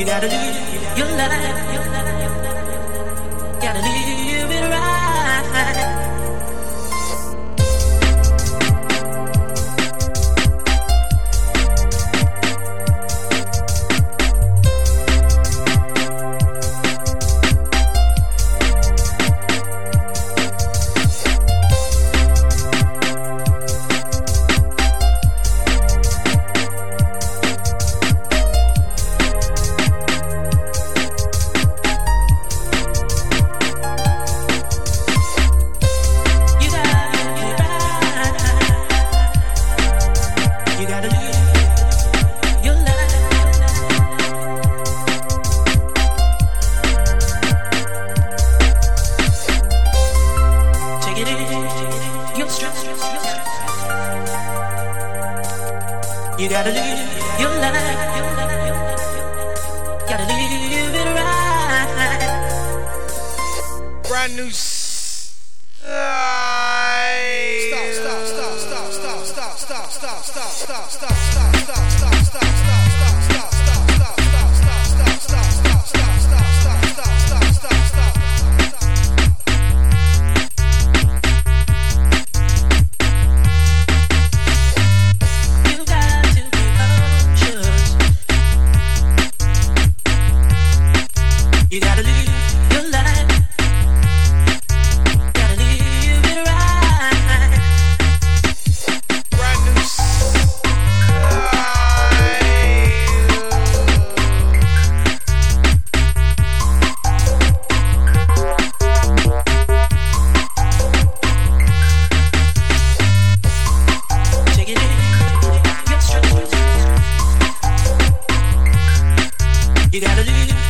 You gotta live your life. Gotta live. You gotta live your life. Gotta live it right. Brand new. You gotta do.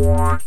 Yeah.